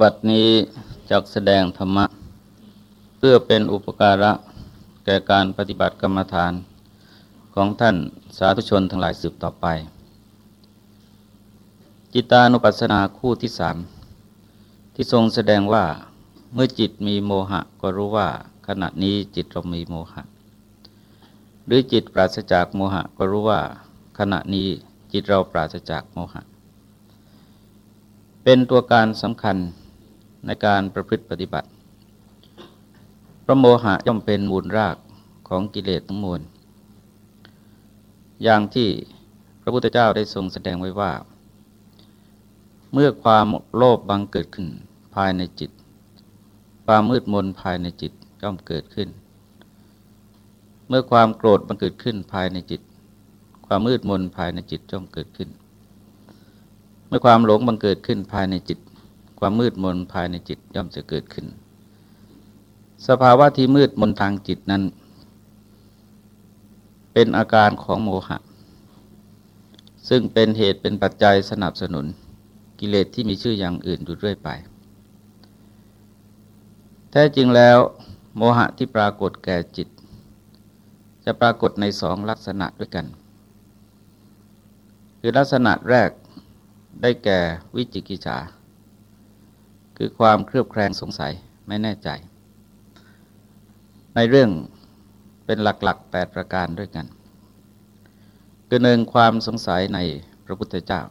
บัดนี้จักแสดงธรรมะ เพื่อเป็นอุปการะ แก่การปฏิบัติกรรมฐานของท่านสาธุชนทั้งหลายสืบต่อไป จิตานุปัสสนาคู่ที่สามที่ทรงแสดงว่าเมื่อจิตมีโมหะก็รู้ว่าขณะนี้จิตเรามีโมหะ หรือจิตปราศจากโมหะก็รู้ว่า ขณะนี้จิตเราปราศจากโมหะ เป็นตัวการสำคัญ ในการประพฤติปฏิบัติ พระโมหะย่อมเป็นมูลรากของกิเลสทั้งมวล อย่างที่พระพุทธเจ้าได้ทรงแสดงไว้ว่า เมื่อความโลภบังเกิดขึ้นภายในจิต ความมืดมนภายในจิตย่อมเกิดขึ้น เมื่อความโกรธบังเกิดขึ้นภายในจิต ความมืดมนภายในจิตย่อมเกิดขึ้น เมื่อความหลงบังเกิดขึ้นภายในจิต ความมืดมนภายในจิตย่อมจะเกิดขึ้น สภาวะที่มืดมนทางจิตนั้น เป็นอาการของโมหะ ซึ่งเป็นเหตุเป็นปัจจัยสนับสนุนกิเลสที่มีชื่ออย่างอื่นอยู่เรื่อยไป แท้จริงแล้ว โมหะที่ปรากฏแก่จิต จะปรากฏในสองลักษณะด้วยกัน คือลักษณะแรกได้แก่วิจิกิจฉา คือความเครือบแคลงสงสัยไม่แน่ใจ ในเรื่องเป็นหลักๆ 8 ประการด้วยกัน คือหนึ่งความสงสัยในพระพุทธเจ้า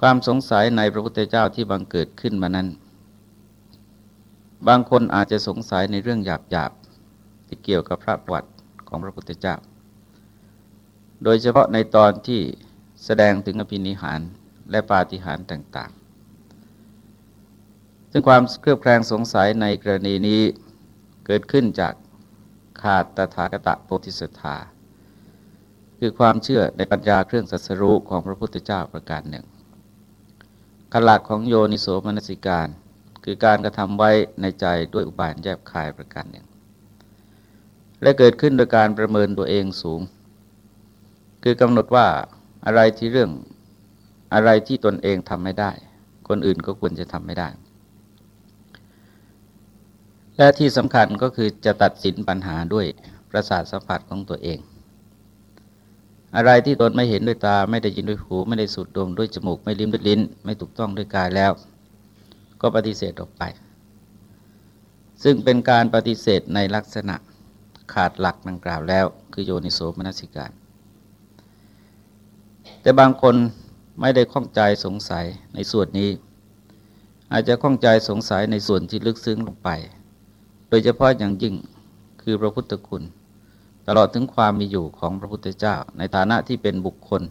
ความสงสัยในพระพุทธเจ้าที่บังเกิดขึ้นมานั้น บางคนอาจจะสงสัยในเรื่องหยาบๆที่เกี่ยวกับพระประวัติของพระพุทธเจ้า โดยเฉพาะในตอนที่แสดงถึงอภินิหารและปาฏิหาริย์ต่าง ซึ่งความเครือบแคลงสงสัยในกรณีนี้เกิดขึ้นจากขาดตถาคตโพธิสัตธาคือความเชื่อในปัญญาเครื่องสัสรูของพระพุทธเจ้าประการหนึ่งขลักของโยนิโสมนสิการ คือการกระทำไว้ในใจด้วยอุบายแยบคายประการหนึ่ง และเกิดขึ้นโดยการประเมินตัวเองสูง คือกำหนดว่าอะไรที่เรื่องอะไรที่ตนเองทำไม่ได้ คนอื่นก็ควรจะทำไม่ได้ และที่สำคัญก็คือจะตัดสินปัญหาด้วยประสาทสัมผัสของตัวเอง อะไรที่ตนไม่เห็นด้วยตาไม่ได้ยินด้วยหู ไม่ได้สูดดมด้วยจมูกไม่ลิ้มด้วยลิ้น ไม่ถูกต้องด้วยกายแล้ว ก็ปฏิเสธออกไป ซึ่งเป็นการปฏิเสธในลักษณะขาดหลักดังกล่าวแล้ว คือโยนิโสมนสิการ แต่บางคนไม่ได้ข้องใจสงสัยในส่วนนี้ อาจจะข้องใจสงสัยในส่วนที่ลึกซึ้งลงไป โดยเฉพาะอย่างยิ่งคือพระพุทธคุณ ตลอดถึงความมีอยู่ของพระพุทธเจ้า ในฐานะที่เป็นบุคคล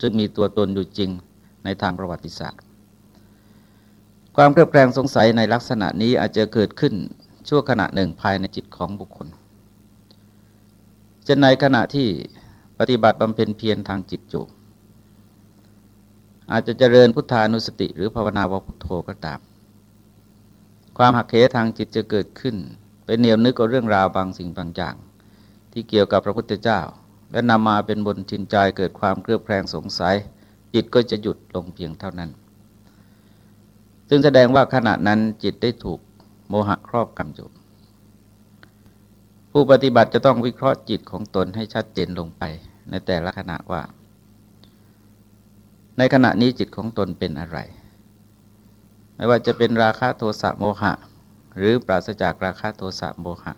ซึ่งมีตัวตนอยู่จริงในทางประวัติศาสตร์ ความเครือบแคลงสงสัยในลักษณะนี้อาจจะเกิดขึ้นชั่วขณะหนึ่งภายในจิตของบุคคลจะในขณะที่ปฏิบัติบำเพ็ญเพียรทางจิตจูอาจจะเจริญพุทธานุสติ หรือภาวนาวพุทโธก็ตาม ความหักเหทางจิตจะเกิดขึ้น เป็นเหนียวนึกกับเรื่องราวบางสิ่งบางอย่าง ที่เกี่ยวกับพระพุทธเจ้า และนำมาเป็นบนชินใจเกิดความเครือบแคลงสงสัย จิตก็จะหยุดลงเพียงเท่านั้น ซึ่งแสดงว่าขณะนั้นจิตได้ถูกโมหะครอบกำอยู่ผู้ปฏิบัติจะต้องวิเคราะห์จิตของตนให้ชัดเจนลงไป ในแต่ละขณะว่า ในขณะนี้จิตของตนเป็นอะไร ไม่ว่าจะเป็นราคะโทสะโมหะ หรือปราศจากราคะโทสะโมหะ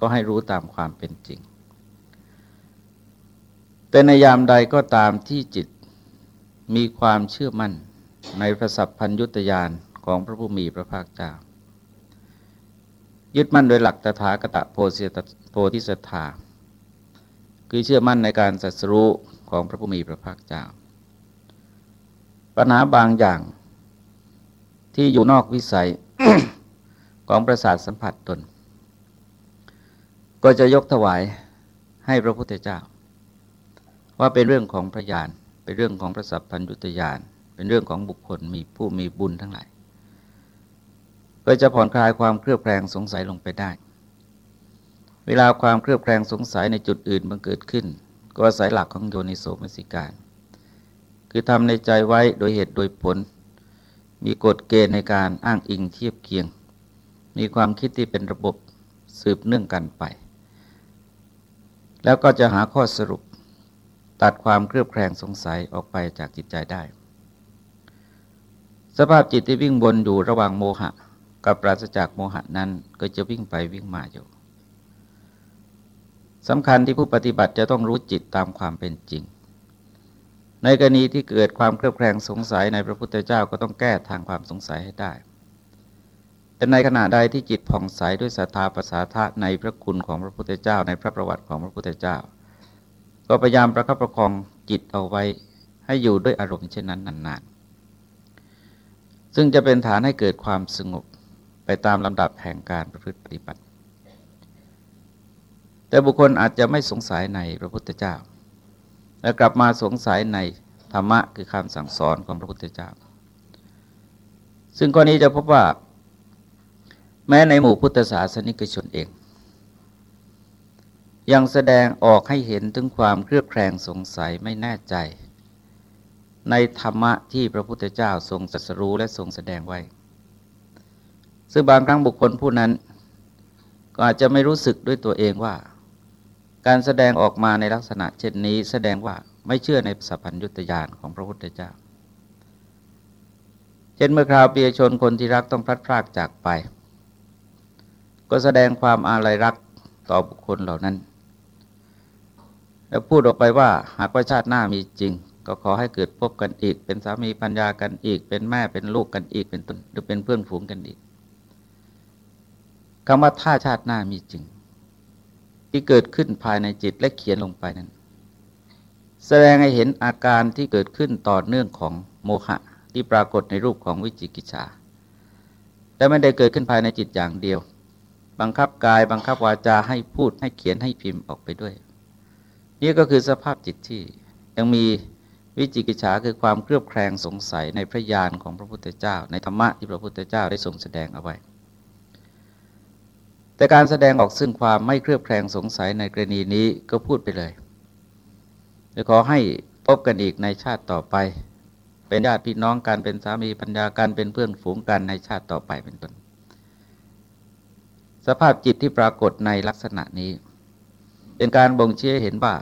ก็ให้รู้ตามความเป็นจริง แต่ในยามใดก็ตามที่จิตมีความเชื่อมั่นในพระสัพพัญยุตยานของพระผู้มีพระภาคเจ้า ยึดมั่นโดยหลักตถาคตโพโพธิสัตธาคือเชื่อมั่นในการสัสรู้ของพระผู้มีพระภาคเจ้า ปัญหาบางอย่างที่อยู่นอกวิสัย ของประสาทสัมผัสตน ก็จะยกถวายให้พระพุทธเจ้า ว่าเป็นเรื่องของพระญาณเป็นเรื่องของพระสัพพัญญุตญาณเป็นเรื่องของบุคคลมีผู้มีบุญทั้งหลายก็จะผ่อนคลายความเครือบแคลงสงสัยลงไปได้ เวลาความเครือบแคลงสงสัยในจุดอื่นบังเกิดขึ้น ก็อาศัยหลักของโยนิโสมนสิการ คือทำในใจไว้โดยเหตุโดยผล มีกฎเกณฑ์ในการอ้างอิงเทียบเคียง มีความคิดที่เป็นระบบสืบเนื่องกันไป แล้วก็จะหาข้อสรุปตัดความเครือบแคลงสงสัยออกไปจากจิตใจได้ สภาพจิตที่วิ่งบนอยู่ระหว่างโมหะ กับปราศจากโมหะนั้นก็จะวิ่งไปวิ่งมาอยู่สำคัญที่ผู้ปฏิบัติจะต้องรู้จิตตามความเป็นจริง ในกรณีที่เกิดความเครือบแคลงสงสัยในพระพุทธเจ้าก็ต้องแก้ทางความสงสัยให้ได้ แต่ในขณะใดที่จิตผ่องใสด้วยศรัทธาภาษาทะในพระคุณของพระพุทธเจ้า ในพระประวัติของพระพุทธเจ้า ก็พยายามประคับประคองจิตเอาไว้ให้อยู่ด้วยอารมณ์เช่นนั้นนานๆ ซึ่งจะเป็นฐานให้เกิดความสงบไปตามลำดับแห่งการประพฤติปฏิบัติ แต่บุคคลอาจจะไม่สงสัยในพระพุทธเจ้า และกลับมาสงสัยในธรรมะคือคำสั่งสอนของพระพุทธเจ้า ซึ่งกรณีจะพบว่า แม้ในหมู่พุทธศาสนิกชนเอง ยังแสดงออกให้เห็นถึงความเครือบแคลงสงสัยไม่แน่ใจ ในธรรมะที่พระพุทธเจ้าทรงสัสรู้และทรงแสดงไว้ ซึ่งบางครั้งบุคคลผู้นั้น ก็อาจจะไม่รู้สึกด้วยตัวเองว่า การแสดงออกมาในลักษณะเช่นนี้แสดงว่าไม่เชื่อในสัพพัญญุตยานของพระพุทธเจ้า เช่นเมื่อคราวเปียชนคนที่รักต้องพลัดพรากจากไป ก็แสดงความอาลัยรักต่อบุคคลเหล่านั้น แล้วพูดออกไปว่า หากว่าชาติหน้ามีจริง ก็ขอให้เกิดพบกันอีก เป็นสามีปัญญากันอีก เป็นแม่เป็นลูกกันอีกเป็นต้นหรือเป็นเพื่อนฝูงกันอีกคำว่าถ้าชาติหน้ามีจริง ที่เกิดขึ้นภายในจิตและเขียนลงไปนั้น แสดงให้เห็นอาการที่เกิดขึ้นต่อเนื่องของโมหะที่ปรากฏในรูปของวิจิกิจฉาแต่ไม่ได้เกิดขึ้นภายในจิตอย่างเดียว บังคับกายบังคับวาจาให้พูดให้เขียนให้พิมพ์ออกไปด้วย นี่ก็คือสภาพจิตที่ยังมีวิจิกิจฉาคือความเครือบแคลงสงสัยในพระญาณของพระพุทธเจ้า ในธรรมะที่พระพุทธเจ้าได้ทรงแสดงเอาไว้ แต่การแสดงออกซึ่งความไม่เครือบแคลงสงสัยในกรณีนี้ก็พูดไปเลยจะขอให้พบกันอีกในชาติต่อไป เป็นญาติพี่น้องกันเป็นสามีปัญญากันเป็นเพื่อนฝูงกันในชาติต่อไปเป็นต้น สภาพจิตที่ปรากฏในลักษณะนี้ เป็นการบ่งชี้เห็นว่า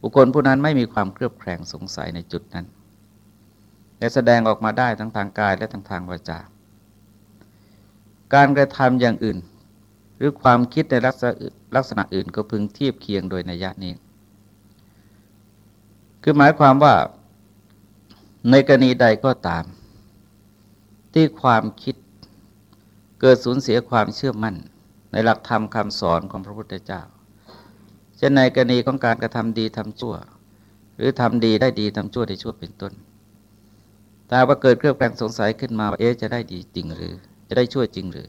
บุคคลผู้นั้นไม่มีความเครือบแคลงสงสัยในจุดนั้น และแสดงออกมาได้ทั้งทางกายและทางทางวาจา การกระทำอย่างอื่น หรือความคิดในลักษณะลักษณะอื่นก็พึงเทียบเคียงโดยนัยนี้ คือหมายความว่าในกรณีใดก็ตาม ที่ความคิด เกิดสูญเสียความเชื่อมั่น ในหลักธรรมคำสอนของพระพุทธเจ้า เช่นในกรณีของการกระทำดีทำชั่ว หรือทำดีได้ดีทำชั่วได้ชั่วเป็นต้นถ้าว่าเกิดเครื่องแปลงสงสัยขึ้นมาว่าเอ๊ะจะได้ดีจริงหรือ จะได้ชั่วจริงหรือ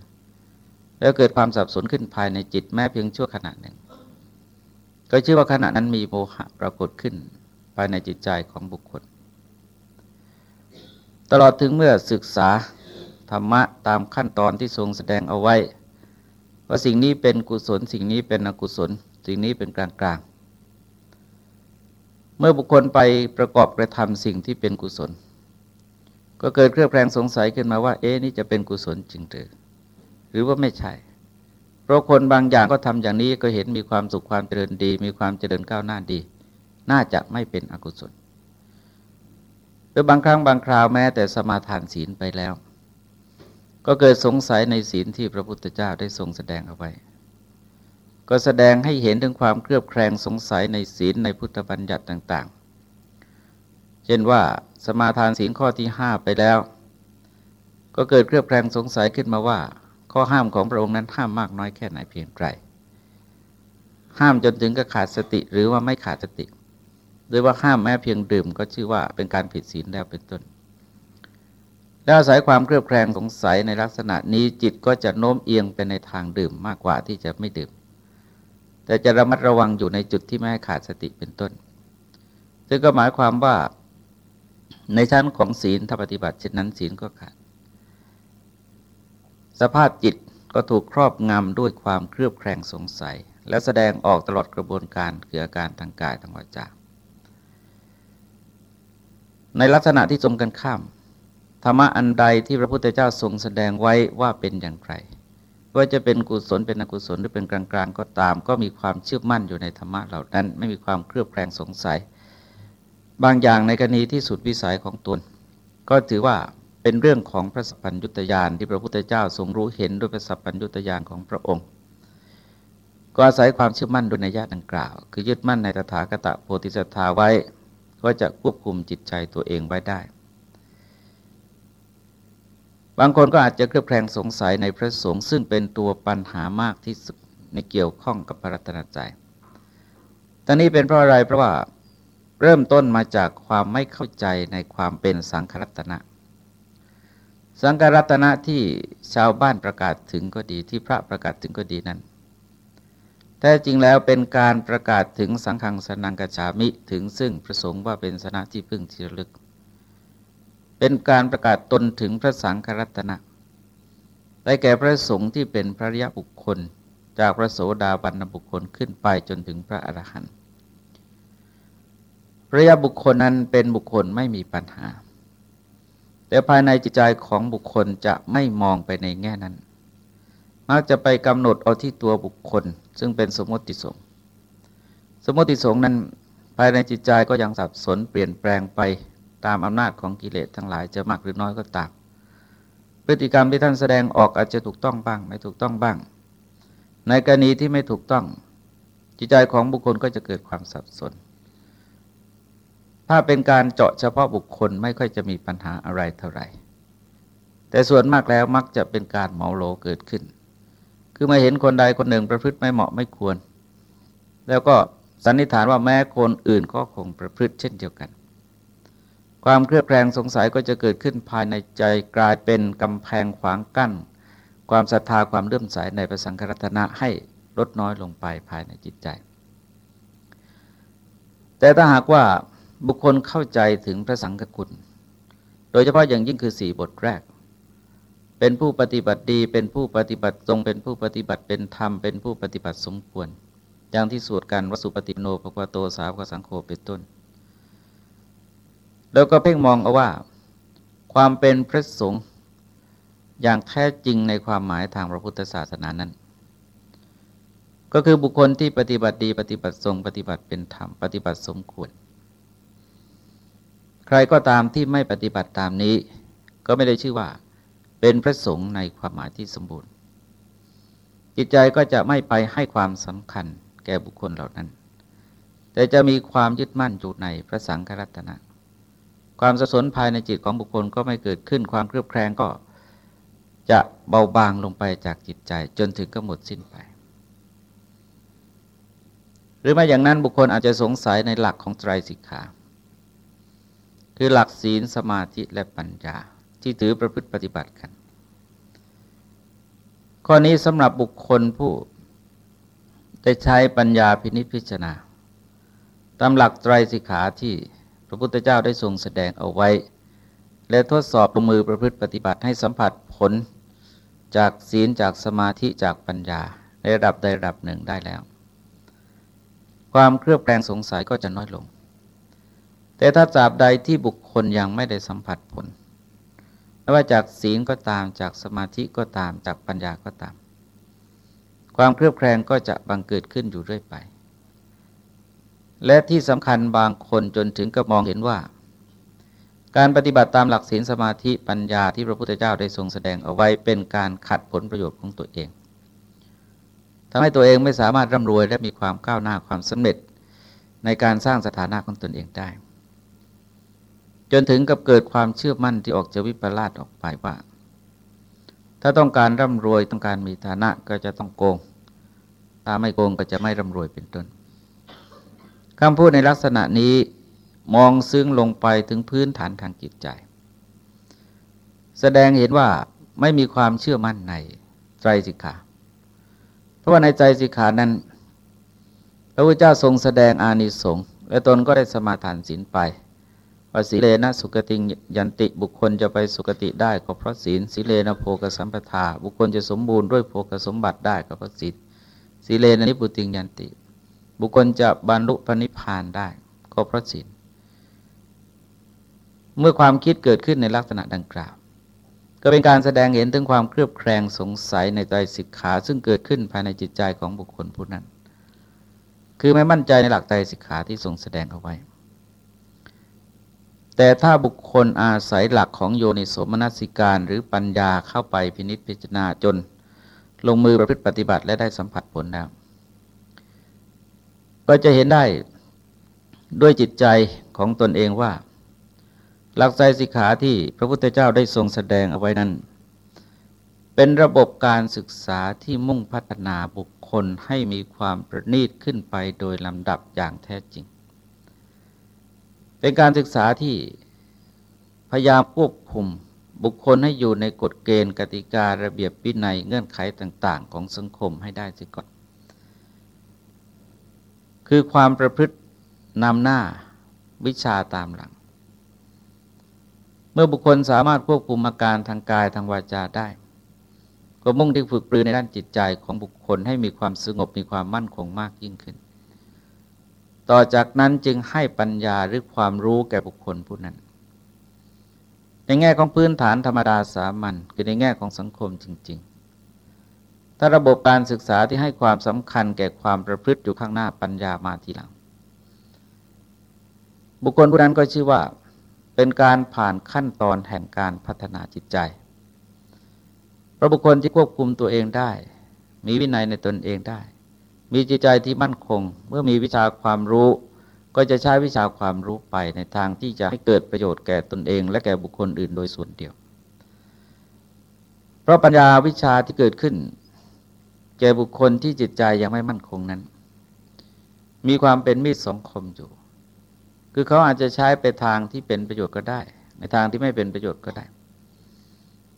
แล้วเกิดความสับสนขึ้นภายในจิตแม้เพียงชั่วขณะหนึ่ง ก็ชื่อว่าขณะนั้นมีโมหะปรากฏขึ้นภายในจิตใจของบุคคล ตลอดถึงเมื่อศึกษา ธรรมะตามขั้นตอนที่ทรงแสดงเอาไว้ ว่าสิ่งนี้เป็นกุศล สิ่งนี้เป็นอกุศล สิ่งนี้เป็นกลางกลางเมื่อบุคคลไปประกอบกระทำสิ่งที่เป็นกุศล ก็เกิดเครือบแคลงสงสัยขึ้นมาว่า เอ๊นี่จะเป็นกุศลจริงหรือหรือว่าไม่ใช่ เพราะคนบางอย่างก็ทำอย่างนี้ก็เห็นมีความสุขความเจริญดี มีความเจริญก้าวหน้าดี น่าจะไม่เป็นอกุศลหรือบางครั้งบางคราวแม้แต่สมาทานศีลไปแล้ว ก็เกิดสงสัยในศีลที่พระพุทธเจ้าได้ทรงแสดงเอาไว้ ก็แสดงให้เห็นถึงความเครือบแคลงสงสัยในศีลในพุทธบัญญัติต่างๆ เช่นว่าสมาทานศีลข้อที่ห้าไปแล้ว ก็เกิดเครือบแคลงสงสัยขึ้นมาว่า ข้อห้ามของพระองค์นั้นห้ามมากน้อยแค่ไหนเพียงไรห้ามจนถึงกับขาดสติหรือว่าไม่ขาดสติ หรือว่าห้ามแม้เพียงดื่มก็ชื่อว่าเป็นการผิดศีลแล้วเป็นต้น แล้วอาศัยความเครือบแคลงสงสัยในลักษณะนี้จิตก็จะโน้มเอียงไปในทางดื่มมากกว่าที่จะไม่ดื่ม แต่จะระมัดระวังอยู่ในจุดที่ไม่ให้ขาดสติเป็นต้น ซึ่งก็หมายความว่าในชั้นของศีลถ้าปฏิบัติเช่นนั้นศีลก็ขาด สภาพจิตก็ถูกครอบงำด้วยความเครือบแคลงสงสัย และแสดงออกตลอดกระบวนการเกี่ยวกับการทางกายทางวาจาในลักษณะที่ตรงกันข้าม ธรรมะอันใดที่พระพุทธเจ้าทรงแสดงไว้ว่าเป็นอย่างไร ว่าจะเป็นกุศลเป็นอกุศลหรือเป็นกลางๆ ก็ตาม ก็มีความเชื่อมั่นอยู่ในธรรมะเหล่านั้น ไม่มีความเครือบแคลงสงสัย บางอย่างในกรณีที่สุดวิสัยของตน ก็ถือว่าเป็นเรื่องของพระสัพพัญญุตยานที่พระพุทธเจ้าทรงรู้เห็นด้วยพระสัพพัญญุตยานของพระองค์ ก็อาศัยความเชื่อมั่นโดยในญาติดังกล่าว คือยึดมั่นในตถาคตโพธิสัตธาไว้ ก็จะควบคุมจิตใจตัวเองไว้ได้ บางคนก็อาจจะเครือบแคลงสงสัยในพระสงฆ์ซึ่งเป็นตัวปัญหามากที่สุดในเกี่ยวข้องกับพระรัตนใจตอนนี้เป็นเพราะอะไรเพราะว่าเริ่มต้นมาจากความไม่เข้าใจในความเป็นสังขรัตนะ สังกรัตนะที่ชาวบ้านประกาศถึงก็ดีที่พระประกาศถึงก็ดีนั้นแท้จริงแล้วเป็นการประกาศถึงสังฆังสนังกชามิถึงซึ่งประสงค์ว่าเป็นสนะที่พึ่งที่ระลึก เป็นการประกาศตนถึงพระสังฆรัตนะได้แก่พระสงฆ์ที่เป็นพระยะบุคคล จากพระโสดาบันบุคคลขึ้นไปจนถึงพระอรหันต์พระยะบุคคลนั้นเป็นบุคคลไม่มีปัญหา แต่ภายในจิตใจของบุคคลจะไม่มองไปในแง่นั้น มักจะไปกำหนดเอาที่ตัวบุคคล ซึ่งเป็นสมมติสงสมมติสงนั้นภายในจิตใจก็ยังสับสนเปลี่ยนแปลงไป ตามอำนาจของกิเลสทั้งหลายจะมากหรือน้อยก็ตามพฤติกรรมที่ท่านแสดงออกอาจจะถูกต้องบ้าง ไม่ถูกต้องบ้าง ในกรณีที่ไม่ถูกต้อง จิตใจของบุคคลก็จะเกิดความสับสน ถ้าเป็นการเจาะเฉพาะบุคคลไม่ค่อยจะมีปัญหาอะไรเท่าไหร่ แต่ส่วนมากแล้วมักจะเป็นการเหมาโลเกิดขึ้น คือมาเห็นคนใดคนหนึ่งประพฤติไม่เหมาะไม่ควร แล้วก็สันนิษฐานว่าแม้คนอื่นก็คงประพฤติเช่นเดียวกัน ความเครือบแคลงสงสัยก็จะเกิดขึ้นภายในใจกลายเป็นกำแพงขวางกั้น ความศรัทธาความเลื่อมใสในพระสังฆรัตนะให้ลดน้อยลงไปภายในจิตใจ แต่ถ้าหากว่าบุคคลเข้าใจถึงพระสังฆคุณ โดยเฉพาะอย่างยิ่งคือสี่บทแรก เป็นผู้ปฏิบัติดี เป็นผู้ปฏิบัติตรง เป็นผู้ปฏิบัติเป็นธรรม เป็นผู้ปฏิบัติสมควร อย่างที่สวดกันวสุปฏิโนภควโตสาวกสังโฆเป็นต้น แล้วก็เพ่งมองเอาว่า ความเป็นพระสงฆ์อย่างแท้จริงในความหมายทางพระพุทธศาสนานั้น ก็คือบุคคลที่ปฏิบัติดี ปฏิบัติทรงปฏิบัติเป็นธรรมปฏิบัติสมควร ใครก็ตามที่ไม่ปฏิบัติตามนี้ ก็ไม่ได้ชื่อว่า เป็นพระสงฆ์ในความหมายที่สมบูรณ์ จิตใจก็จะไม่ไปให้ความสำคัญแก่บุคคลเหล่านั้น แต่จะมีความยึดมั่นอยู่ในพระสังฆรัตนะ ความสะสนภายในจิตของบุคคลก็ไม่เกิดขึ้นความเครือบแคลงก็จะเบาบางลงไปจากจิตใจ จนถึงก็หมดสิ้นไป หรือไม่อย่างนั้นบุคคลอาจจะสงสัยในหลักของไตรสิกขา คือหลักศีลสมาธิและปัญญาที่ถือประพฤติปฏิบัติกัน ข้อนี้สำหรับบุคคลผู้ได้ใช้ปัญญาพินิจพิจารณาตามหลักไตรสิกขาที่ ระพุทธเจ้าได้ทรงแสดงเอาไว้ และทดสอบลงมือประพฤติปฏิบัติให้สัมผัสผลจากศีลจากสมาธิจากปัญญา ในระดับใดระดับหนึ่งได้แล้ว ความเครือบแคลงสงสัยก็จะน้อยลง แต่ถ้าจาบใดที่บุคคลยังไม่ได้สัมผัสผลไม่ว่าจากศีลก็ตามจากสมาธิก็ตามจากปัญญาก็ตาม ความเครือบแคลงก็จะบังเกิดขึ้นอยู่เรื่อยไป และที่สำคัญบางคนจนถึงกับมองเห็นว่า การปฏิบัติตามหลักศีลสมาธิปัญญาที่พระพุทธเจ้าได้ทรงแสดงเอาไว้เป็นการขัดผลประโยชน์ของตัวเองทำให้ตัวเองไม่สามารถร่ำรวยและมีความก้าวหน้าความสำเร็จในการสร้างสถานะของตนเองได้ จนถึงกับเกิดความเชื่อมั่นที่ออกจะวิปลาสออกไปว่า ถ้าต้องการร่ำรวยต้องการมีฐานะก็จะต้องโกง ถ้าไม่โกงก็จะไม่ร่ำรวยเป็นต้น คำพูดในลักษณะนี้มองซึ้งลงไปถึงพื้นฐานทางจิตใจ แสดงเห็นว่าไม่มีความเชื่อมั่นในใจสิกขา เพราะว่าในใจสิกขานั้น พระพุทธเจ้าทรงแสดงอานิสงส์และตนก็ได้สมาทานศีลไปว่าสีเลนะสุกติยันติบุคคลจะไปสุกติได้ก็เพราะศีลสีเลนะโภกสัมปทา บุคคลจะสมบูรณ์ด้วยโภกสมบัติได้ก็เพราะศีลสีเลนะนิพุติยันติ บุคคลจะบรรลุพระนิพพานได้ ก็เพราะศีลเมื่อความคิดเกิดขึ้นในลักษณะดังกล่าว ก็เป็นการแสดงเห็นถึงความเครือบแคลงสงสัยในใจสิกขา ซึ่งเกิดขึ้นภายในจิตใจของบุคคลผู้นั้น คือไม่มั่นใจในหลักใจสิกขาที่ทรงแสดงเอาไว้ แต่ถ้าบุคคลอาศัยหลักของโยนิสมนสิการหรือปัญญาเข้าไปพินิจพิจารณาจน ลงมือประพฤติปฏิบัติและได้สัมผัสผลแล้ว ก็จะเห็นได้ด้วยจิตใจของตนเองว่า หลักใจสิกขาที่พระพุทธเจ้าได้ทรงแสดงเอาไว้นั้น เป็นระบบการศึกษาที่มุ่งพัฒนาบุคคลให้มีความประณีตขึ้นไปโดยลำดับอย่างแท้จริง เป็นการศึกษาที่พยายามควบคุมบุคคลให้อยู่ในกฎเกณฑ์กติการะเบียบวินัยเงื่อนไขต่าง ๆ ของสังคมให้ได้สิก่อน คือความประพฤตินำหน้าวิชาตามหลัง เมื่อบุคคลสามารถควบคุมอาการทางกายทางวาจาได้ ก็มุ่งที่ฝึกปรือในด้านจิตใจของบุคคลให้มีความสงบมีความมั่นคงมากยิ่งขึ้น ต่อจากนั้นจึงให้ปัญญาหรือความรู้แก่บุคคลผู้นั้น ในแง่ของพื้นฐานธรรมดาสามัญคือในแง่ของสังคมจริง ๆ ถ้าระบบการศึกษาที่ให้ความสำคัญแก่ความประพฤติอยู่ข้างหน้าปัญญามาทีหลัง บุคคลผู้นั้นก็ชื่อว่า เป็นการผ่านขั้นตอนแห่งการพัฒนาจิตใจพระบุคคลที่ควบคุมตัวเองได้ มีวินัยในตนเองได้ มีจิตใจที่มั่นคง เมื่อมีวิชาความรู้ ก็จะใช้วิชาความรู้ไปในทางที่จะให้เกิดประโยชน์แก่ตนเอง และแก่บุคคลอื่นโดยส่วนเดียว เพราะปัญญาวิชาที่เกิดขึ้น ก่บุคคลที่จิตใจยังไม่มั่นคงนั้น มีความเป็นมีดสองคมอยู่ คือเขาอาจจะใช้ไปทางที่เป็นประโยชน์ก็ได้ ในทางที่ไม่เป็นประโยชน์ก็ได้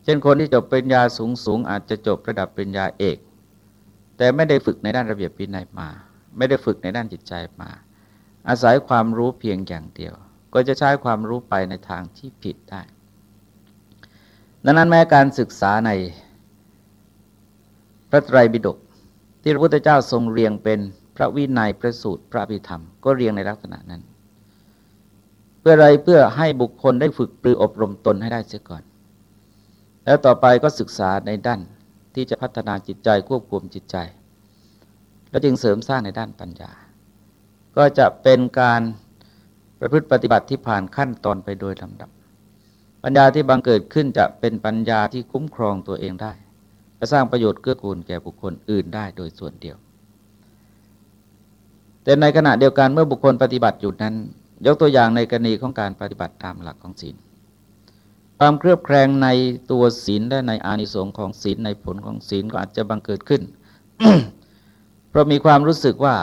เช่นคนที่จบปริญญาสูงสูงอาจจะจบระดับปริญญาเอก แต่ไม่ได้ฝึกในด้านระเบียบวินัยมา ไม่ได้ฝึกในด้านจิตใจมา อาศัยความรู้เพียงอย่างเดียว ก็จะใช้ความรู้ไปในทางที่ผิดได้ ดังนั้นแม้การศึกษาใน พระไตรปิฎกที่พระพุทธเจ้าทรงเรียงเป็นพระวินัยพระสูตรพระพิธรรม ก็เรียงในลักษณะนั้น เพื่ออะไรเพื่อให้บุคคลได้ฝึกปรืออบรมตนให้ได้เสียก่อน แล้วต่อไปก็ศึกษาในด้านที่จะพัฒนาจิตใจควบคุมจิตใจ แล้วจึงเสริมสร้างในด้านปัญญา ก็จะเป็นการประพฤติปฏิบัติที่ผ่านขั้นตอนไปโดยลำดับ ปัญญาที่บังเกิดขึ้นจะเป็นปัญญาที่คุ้มครองตัวเองได้ จะสร้างประโยชน์เกื้อกูลแก่บุคคลอื่นได้โดยส่วนเดียว แต่ในขณะเดียวกันเมื่อบุคคลปฏิบัติอยู่นั้น ยกตัวอย่างในกรณีของการปฏิบัติตามหลักของศีลความเครือบแคลงในตัวศีลและในอานิสงส์ของศีลในผลของศีลก็อาจจะบังเกิดขึ้น เพราะมีความรู้สึกว่า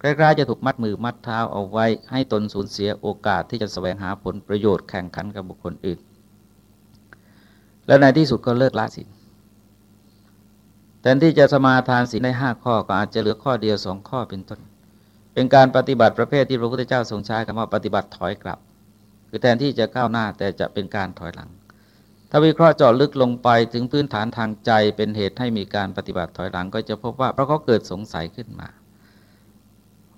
ใกล้ๆจะถูกมัดมือมัดเท้าเอาไว้ให้ตนสูญเสียโอกาสที่จะแสวงหาผลประโยชน์แข่งขันกับบุคคลอื่น และในที่สุดก็เลิกละศีล แทนที่จะสมาทานศีลได้ห้าข้อก็อาจจะเหลือข้อเดียวสองข้อเป็นต้น เป็นการปฏิบัติประเภทที่พระพุทธเจ้าทรงใช้คำว่าปฏิบัติถอยกลับ คือแทนที่จะก้าวหน้าแต่จะเป็นการถอยหลัง ถ้าวิเคราะห์เจาะลึกลงไปถึงพื้นฐานทางใจเป็นเหตุให้มีการปฏิบัติถอยหลัง ก็จะพบว่าเพราะเขาเกิดสงสัยขึ้นมา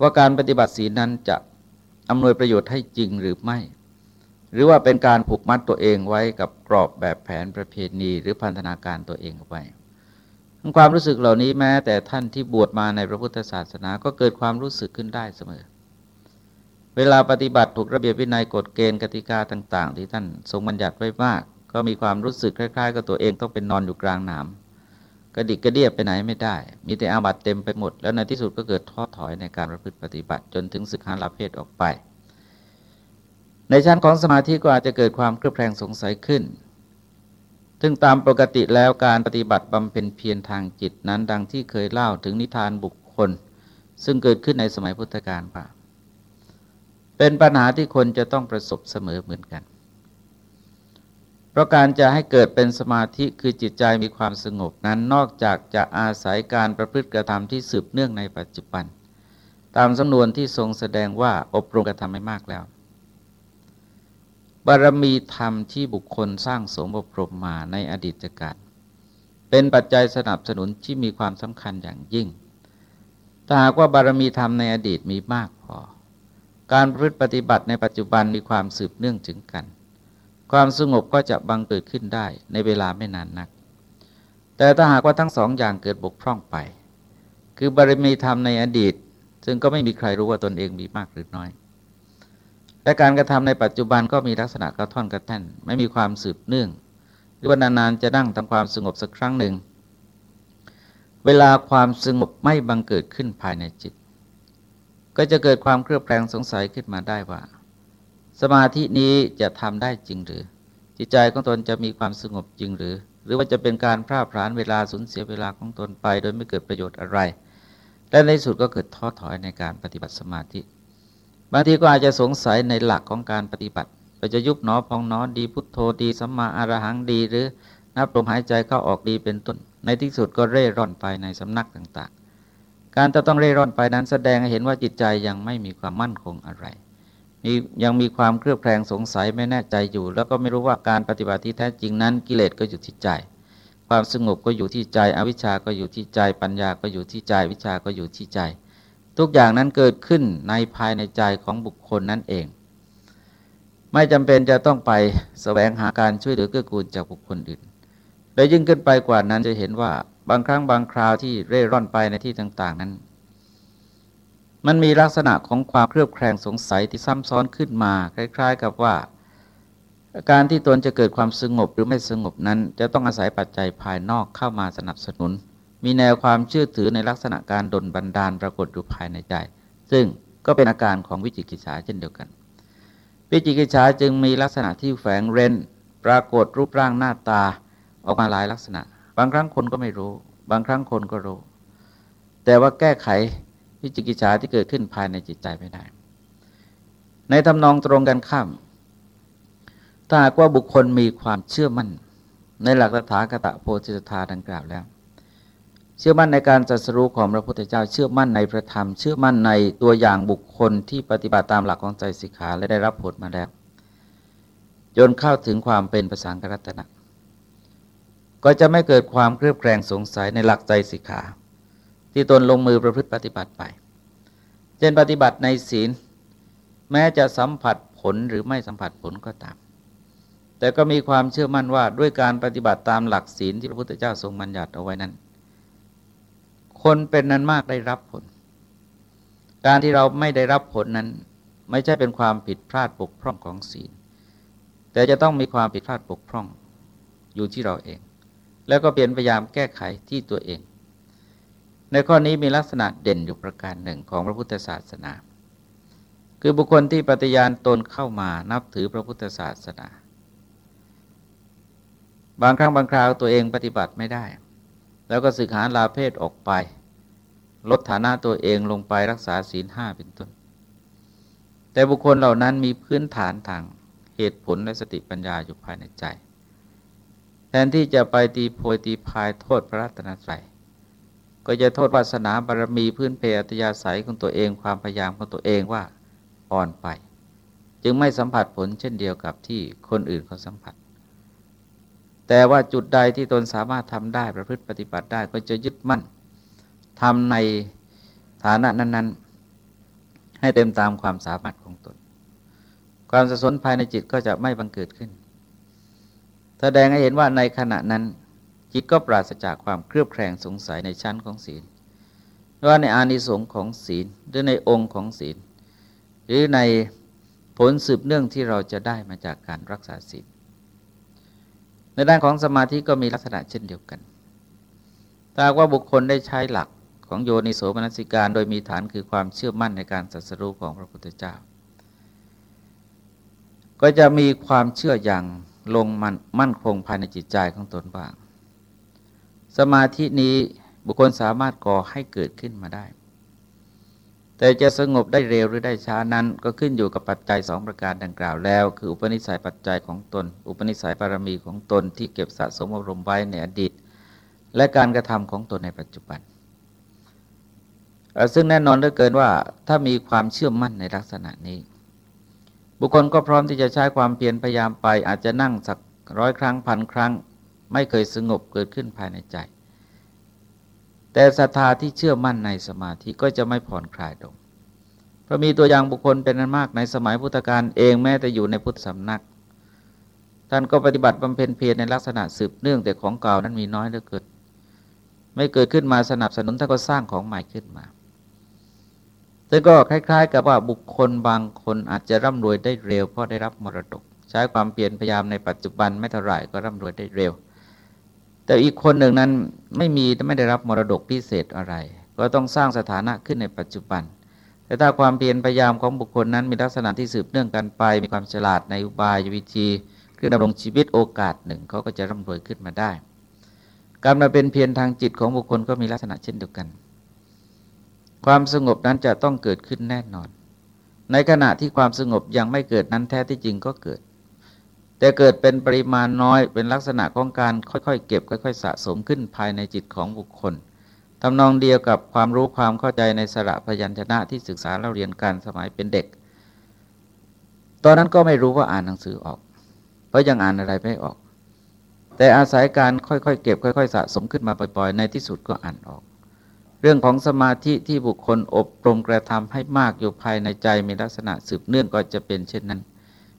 ว่าการปฏิบัติศีลนั้นจะอำนวยประโยชน์ให้จริงหรือไม่ หรือว่าเป็นการผูกมัดตัวเองไว้กับกรอบแบบแผนประเพณี หรือพันธนาการตัวเองเอาไว้ ความรู้สึกเหล่านี้แม้ แต่ท่านที่บวชมาในพระพุทธศาสนาก็เกิดความรู้สึกขึ้นได้เสมอ เวลาปฏิบัติถูกระเบียบวินัยกฎเกณฑ์กติกาต่าง ๆ ที่ท่านทรงบัญญัติไว้มาก ก็มีความรู้สึกคล้าย ๆ กับตัวเองต้องเป็นนอนอยู่กลางน้ำกระดิกกระเดียบไปไหนไม่ได้ มีแต่อาบัตเต็มไปหมด แล้วในที่สุดก็เกิดท้อถอยในการประพฤติปฏิบัติ จนถึงสึกหาลาเพศออกไป ในชั้นของสมาธิก็อาจจะเกิดความเครือบแคลงสงสัยขึ้น ซึ่งตามปกติแล้วการปฏิบัติบำเพ็ญเพียรทางจิตนั้น ดังที่เคยเล่าถึงนิทานบุคคล ซึ่งเกิดขึ้นในสมัยพุทธกาลว่าเป็นปัญหาที่คนจะต้องประสบเสมอเหมือนกัน เพราะการจะให้เกิดเป็นสมาธิคือจิตใจมีความสงบนั้นนอกจากจะอาศัยการประพฤติกระทำที่สืบเนื่องในปัจจุบัน ตามสำนวนที่ทรงแสดงว่าอบรมกระทำไม่มากแล้ว บารมีธรรมที่บุคคลสร้างสมบรมมาในอดีตกาลเป็นปัจจัยสนับสนุนที่มีความสำคัญอย่างยิ่งถ้าหากว่าบารมีธรรมในอดีตมีมากพอ การพฤติปฏิบัติในปัจจุบันมีความสืบเนื่องถึงกัน ความสงบก็จะบังเกิดขึ้นได้ในเวลาไม่นานนัก แต่ถ้าหากว่าทั้งสองอย่างเกิดบกพร่องไป คือบารมีธรรมในอดีต ซึ่งก็ไม่มีใครรู้ว่าตนเองมีมากหรือน้อย และการกระทำในปัจจุบันก็มีลักษณะกระท่อนกระแท่นไม่มีความสืบเนื่อง หรือว่านานๆจะนั่งทำความสงบสักครั้งหนึ่ง เวลาความสงบไม่บังเกิดขึ้นภายในจิต ก็จะเกิดความเครือบแคลงสงสัยขึ้นมาได้ว่า สมาธินี้จะทำได้จริงหรือ จิตใจของตนจะมีความสงบจริงหรือ หรือว่าจะเป็นการพร่าพรานเวลาสูญเสียเวลาของตนไป โดยไม่เกิดประโยชน์อะไรและในสุดก็เกิดท้อถอยในการปฏิบัติสมาธิ บางทีก็อาจจะสงสัยในหลักของการปฏิบัติไปจะยุบหนอพองนอดีพุทโธดีสัมมาอารหังดีหรือนับลมหายใจเข้าออกดีเป็นต้น ในที่สุดก็เร่ร่อนไปในสำนักต่างๆ การจะต้องเร่ร่อนไปนั้นแสดงให้เห็นว่าจิตใจยังไม่มีความมั่นคงอะไรมียังมีความเครือบแคลงสงสัยไม่แน่ใจอยู่ แล้วก็ไม่รู้ว่าการปฏิบัติที่แท้จริงนั้นกิเลสก็อยู่ที่ใจ ความสงบก็อยู่ที่ใจ อวิชชาก็อยู่ที่ใจ ปัญญาก็อยู่ที่ใจ วิชาก็อยู่ที่ใจ ทุกอย่างนั้นเกิดขึ้นในภายในใจของบุคคลนั่นเอง ไม่จำเป็นจะต้องไปแสวงหาการช่วยเหลือเกื้อกูลจากบุคคลอื่นและยิ่งขึ้นไปกว่านั้นจะเห็นว่าบางครั้งบางคราวที่เร่ร่อนไปในที่ต่าง ๆนั้น มันมีลักษณะของความเครือบแคลงสงสัยที่ซ้ำซ้อนขึ้นมา คล้าย ๆ กับว่า การที่ตนจะเกิดความสงบหรือไม่สงบนั้น จะต้องอาศัยปัจจัยภายนอกเข้ามาสนับสนุน มีแนวความเชื่อถือในลักษณะการดลบันดาลปรากฏอยู่ภายในใจ ซึ่งก็เป็นอาการของวิจิกิจฉาเช่นเดียวกัน วิจิกิจฉาจึงมีลักษณะที่แฝงเร้นปรากฏรูปร่างหน้าตาออกมาหลายลักษณะ บางครั้งคนก็ไม่รู้ บางครั้งคนก็รู้ แต่ว่าแก้ไขวิจิกิจฉาที่เกิดขึ้นภายในจิตใจไม่ได้ ในทำนองตรงกันข้ามถ้าหากว่าบุคคลมีความเชื่อมั่น ในหลักตถาคตโพธิสถาดังกล่าวแล้ว เชื่อมั่นในการจัดสรู้ของพระพุทธเจ้า เชื่อมั่นในพระธรรม เชื่อมั่นในตัวอย่างบุคคลที่ปฏิบัติตามหลักของใจสิกขาและได้รับผลมาแล้วจนเข้าถึงความเป็นภาษากรัตนะก็จะไม่เกิดความเครือบแคลงสงสัยในหลักใจสิกขา ที่ตนลงมือประพฤติปฏิบัติไป เช่นปฏิบัติในศีล แม้จะสัมผัสผลหรือไม่สัมผัสผลก็ตาม แต่ก็มีความเชื่อมั่นว่าด้วยการปฏิบัติตามหลักศีลที่พระพุทธเจ้าทรงบัญญัติเอาไว้นั้น คนเป็นนั้นมากได้รับผล การที่เราไม่ได้รับผลนั้น ไม่ใช่เป็นความผิดพลาดบกพร่องของศีล แต่จะต้องมีความผิดพลาดบกพร่องอยู่ที่เราเอง แล้วก็เปลี่ยนพยายามแก้ไขที่ตัวเอง ในข้อนี้มีลักษณะเด่นอยู่ประการหนึ่งของพระพุทธศาสนา คือบุคคลที่ปฏิญาณตนเข้ามานับถือพระพุทธศาสนา บางครั้งบางคราวตัวเองปฏิบัติไม่ได้ แล้วก็สึกหาลาเพศออกไป ลดฐานะตัวเองลงไปรักษาศีลห้าเป็นต้น แต่บุคคลเหล่านั้นมีพื้นฐานทางเหตุผลและสติปัญญาอยู่ภายในใจ แทนที่จะไปตีโพยตีพายโทษพระรัตนตรัยก็จะโทษวาสนาบารมีพื้นเพอัตยาศัยของตัวเองความพยายามของตัวเองว่าอ่อนไป จึงไม่สัมผัสผลเช่นเดียวกับที่คนอื่นเขาสัมผัส แต่ว่าจุดใดที่ตนสามารถทำได้ประพฤติปฏิบัติได้ก็จะยึดมั่น ทำในฐานะนั้น ๆ ให้เต็มตามความสามารถของตน ความสะสนภายในจิตก็จะไม่บังเกิดขึ้น แสดงให้เห็นว่าในขณะนั้น จิตก็ปราศจากความเครือบแคลงสงสัยในชั้นของศีลว่าในอานิสงส์ของศีลหรือในองค์ของศีล หรือในผลสืบเนื่องที่เราจะได้มาจากการรักษาศีลในด้านของสมาธิก็มีลักษณะเช่นเดียวกันถ้าว่าบุคคลได้ใช้หลัก ของโยนิโสมนสิการโดยมีฐานคือความเชื่อมั่นในการสัสรู้ของพระพุทธเจ้า ก็จะมีความเชื่ออย่างลงมันมั่นคงภายในจิตใจของตนบ้าง สมาธินี้บุคคลสามารถก่อให้เกิดขึ้นมาได้ แต่จะสงบได้เร็วหรือได้ช้านั้น ก็ขึ้นอยู่กับปัจจัยสองประการดังกล่าวแล้ว คืออุปนิสัยปัจจัยของตน อุปนิสัยบารมีของตนที่เก็บสะสมอารมณ์ไว้ในอดีต และการกระทำของตนในปัจจุบัน ซึ่งแน่นอนเหลือเกินว่าถ้ามีความเชื่อมั่นในลักษณะนี้ บุคคลก็พร้อมที่จะใช้ความเพียรพยายามไป อาจจะนั่งสักร้อยครั้งพันครั้ง ไม่เคยสงบเกิดขึ้นภายในใจ แต่ศรัทธาที่เชื่อมั่นในสมาธิก็จะไม่ผ่อนคลายลงเพราะมีตัวอย่างบุคคลเป็นนั้นมากในสมัยพุทธกาลเองแม้แต่อยู่ในพุทธสำนัก ท่านก็ปฏิบัติบำเพ็ญเพียรในลักษณะสืบเนื่องแต่ของเก่านั้นมีน้อยเหลือเกินไม่เกิดขึ้นมาสนับสนุนท่านก็สร้างของใหม่ขึ้นมา ซึ่งก็คล้าย ๆ กับว่าบุคคลบางคนอาจจะร่ำรวยได้เร็วเพราะได้รับมรดก ใช้ความเปลี่ยนพยายามในปัจจุบันไม่เท่าไหร่ก็ร่ำรวยได้เร็ว แต่อีกคนหนึ่งนั้นไม่มีไม่ได้รับมรดกพิเศษอะไร ก็ต้องสร้างสถานะขึ้นในปัจจุบัน แต่ถ้าความเพียรพยายามของบุคคลนั้นมีลักษณะที่สืบเนื่องกันไป มีความฉลาดในอุบายวิธีคือดำรงชีวิตโอกาสหนึ่งเขาก็จะร่ำรวยขึ้นมาได้ การมาเป็นเพียรทางจิตของบุคคลก็มีลักษณะเช่นเดียวกัน ความสงบนั้นจะต้องเกิดขึ้นแน่นอน ในขณะที่ความสงบยังไม่เกิดนั้นแท้ที่จริงก็เกิด แต่เกิดเป็นปริมาณน้อยเป็นลักษณะของการค่อยๆ เก็บค่อยๆ สะสมขึ้นภายในจิตของบุคคลทำนองเดียวกับความรู้ความเข้าใจในสระพยัญชนะที่ศึกษาเราเรียนกันสมัยเป็นเด็ก ตอนนั้นก็ไม่รู้ว่าอ่านหนังสือออก เพราะยังอ่านอะไรไม่ออก แต่อาศัยการค่อยๆ เก็บค่อย ๆ สะสมขึ้นมาบ่อยๆ ในที่สุดก็อ่านออก รื่องของสมาธิที่บุคคลอบรมกระทำให้มากอยู่ภายในใจมีลักษณะสืบเนื่องก็จะเป็นเช่นนั้น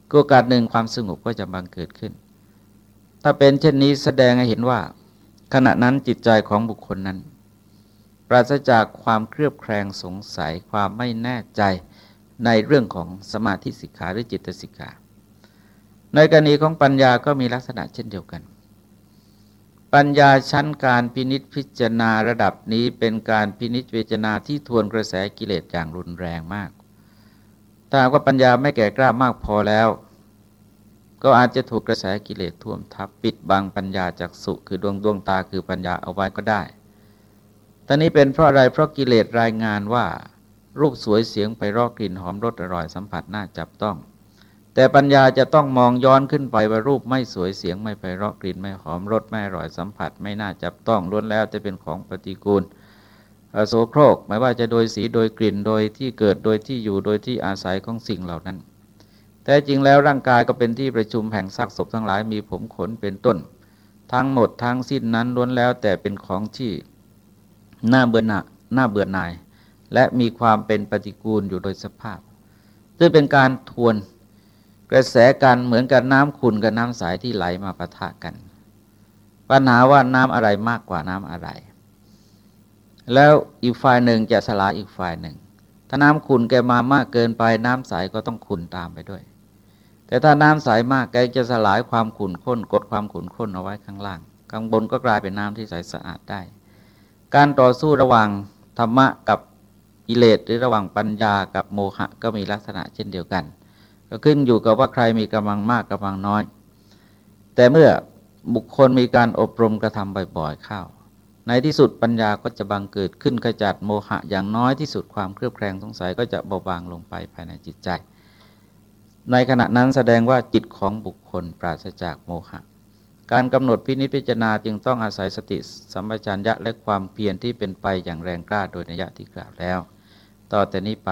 โอกาสหนึ่งความสงบก็จะบังเกิดขึ้น ถ้าเป็นเช่นนี้แสดงให้เห็นว่า ขณะนั้นจิตใจของบุคคลนั้น ปราศจากความเครือบแคลงสงสัยความไม่แน่ใจในเรื่องของสมาธิสิกขาหรือจิตสิกขา ในกรณีของปัญญาก็มีลักษณะเช่นเดียวกัน ปัญญาชั้นการพินิษพิจารณาระดับนี้เป็นการพินิษพิจารณาที่ทวนกระแสกิเลสอย่างรุนแรงมากถ้าว่าปัญญาไม่แก่กล้ามากพอแล้ว ก็อาจจะถูกกระแสกิเลสท่วมทับปิดบังปัญญาจากสุคือดวงดวงตาคือปัญญาเอาไว้ก็ได้ตอนนี้เป็นเพราะอะไรเพราะกิเลสรายงานว่า รูปสวยเสียงไปรอกกลิ่นหอมรสอร่อยสัมผัสน่าจับต้อง แต่ปัญญาจะต้องมองย้อนขึ้นไปว่ารูปไม่สวยเสียงไม่ไปรอกกลิ่นไม่หอมรสไม่อร่อยสัมผัส ไม่น่าจับต้องล้วนแล้วจะเป็นของปฏิกูลโสโครกไม่ว่าจะโดยสีโดยกลิ่นโดยที่เกิดโดยที่อยู่โดยที่อาศัยของสิ่งเหล่านั้น แต่จริงแล้วร่างกายก็เป็นที่ประชุมแห่งซากศพทั้งหลายมีผมขนเป็นต้น ทั้งหมดทั้งสิ้นนั้นล้วนแล้วแต่เป็นของที่น่าเบื่อหน่าน่าเบื่อหน่าย และมีความเป็นปฏิกูลอยู่โดยสภาพซึ่งเป็นการทวน กระแสกันเหมือนกับน้ำขุ่นกับน้ำใสที่ไหลมาปะทะกัน ปัญหาว่าน้ำอะไรมากกว่าน้ำอะไร แล้วอีกฝ่ายหนึ่งจะสลายอีกฝ่ายหนึ่ง ถ้าน้ำขุ่นแกมามากเกินไปน้ำใสก็ต้องขุ่นตามไปด้วย แต่ถ้าน้ำใสมากแกจะสลายความขุ่นข้น กดความขุ่นข้นเอาไว้ข้างล่างข้างบนก็กลายเป็นน้ำที่ใสสะอาดได้ การต่อสู้ระหว่างธรรมะกับอิเลสหรือระหว่างปัญญากับโมหะก็มีลักษณะเช่นเดียวกัน ก็ขึ้นอยู่กับว่าใครมีกำลังมากกำลังน้อย แต่เมื่อบุคคลมีการอบรมกระทำบ่อยๆเข้า ในที่สุดปัญญาก็จะบังเกิดขึ้นขจัดโมหะอย่างน้อยที่สุดความเครือบแคลงสงสัยก็จะเบาบางลงไปภายในจิตใจ ในขณะนั้นแสดงว่าจิตของบุคคลปราศจากโมหะ การกำหนดพินิจพิจารณาจึงต้องอาศัยสติสัมปชัญญะและความเพียรที่เป็นไปอย่างแรงกล้าโดยนิยะที่กล่าวแล้ว ต่อแต่นี้ไป